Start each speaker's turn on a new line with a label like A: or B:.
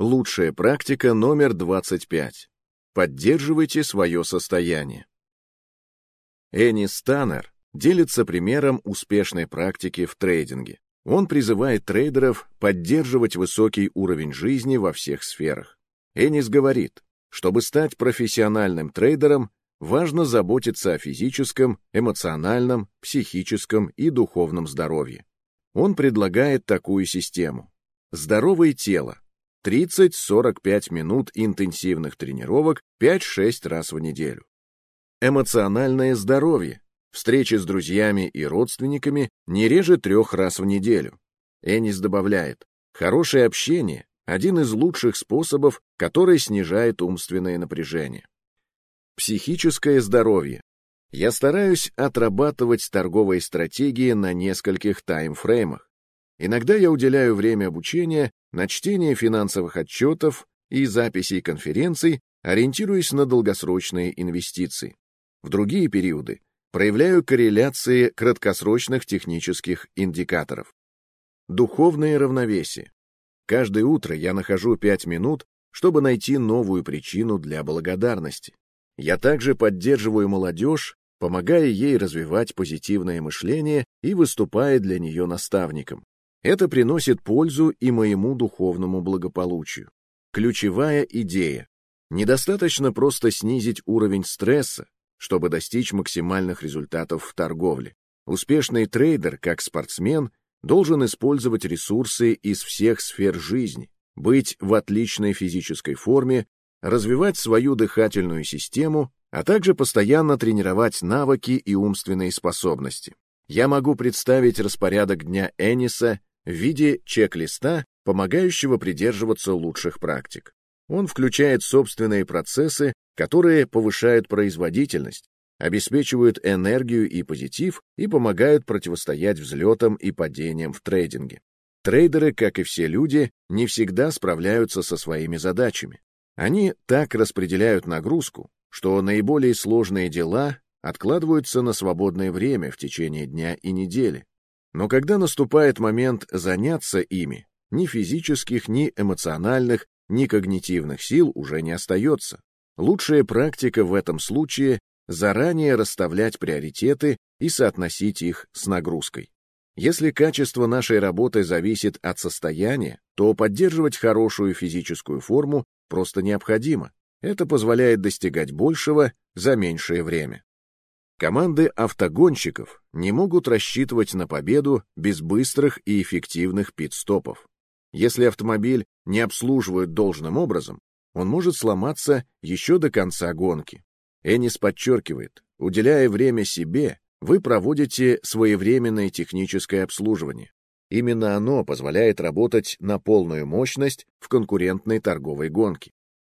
A: Лучшая практика номер 25. Поддерживайте свое состояние. Энни Станнер делится примером успешной практики в трейдинге. Он призывает трейдеров поддерживать высокий уровень жизни во всех сферах. Энис говорит, чтобы стать профессиональным трейдером, важно заботиться о физическом, эмоциональном, психическом и духовном здоровье. Он предлагает такую систему. Здоровое тело. 30-45 минут интенсивных тренировок 5-6 раз в неделю. Эмоциональное здоровье. Встречи с друзьями и родственниками не реже трех раз в неделю. Энис добавляет, хорошее общение – один из лучших способов, который снижает умственное напряжение. Психическое здоровье. Я стараюсь отрабатывать торговые стратегии на нескольких таймфреймах. Иногда я уделяю время обучения на чтение финансовых отчетов и записей конференций, ориентируясь на долгосрочные инвестиции. В другие периоды проявляю корреляции краткосрочных технических индикаторов. Духовное равновесие. Каждое утро я нахожу 5 минут, чтобы найти новую причину для благодарности. Я также поддерживаю молодежь, помогая ей развивать позитивное мышление и выступая для нее наставником. Это приносит пользу и моему духовному благополучию. Ключевая идея. Недостаточно просто снизить уровень стресса, чтобы достичь максимальных результатов в торговле. Успешный трейдер, как спортсмен, должен использовать ресурсы из всех сфер жизни, быть в отличной физической форме, развивать свою дыхательную систему, а также постоянно тренировать навыки и умственные способности. Я могу представить распорядок дня Эниса в виде чек-листа, помогающего придерживаться лучших практик. Он включает собственные процессы, которые повышают производительность, обеспечивают энергию и позитив и помогают противостоять взлетам и падениям в трейдинге. Трейдеры, как и все люди, не всегда справляются со своими задачами. Они так распределяют нагрузку, что наиболее сложные дела откладываются на свободное время в течение дня и недели. Но когда наступает момент заняться ими, ни физических, ни эмоциональных, ни когнитивных сил уже не остается. Лучшая практика в этом случае — заранее расставлять приоритеты и соотносить их с нагрузкой. Если качество нашей работы зависит от состояния, то поддерживать хорошую физическую форму просто необходимо. Это позволяет достигать большего за меньшее время. Команды автогонщиков не могут рассчитывать на победу без быстрых и эффективных пит-стопов. Если автомобиль не обслуживают должным образом, он может сломаться еще до конца гонки. Энис подчеркивает, уделяя время себе, вы проводите своевременное техническое обслуживание. Именно оно позволяет работать на полную мощность в конкурентной торговой гонке.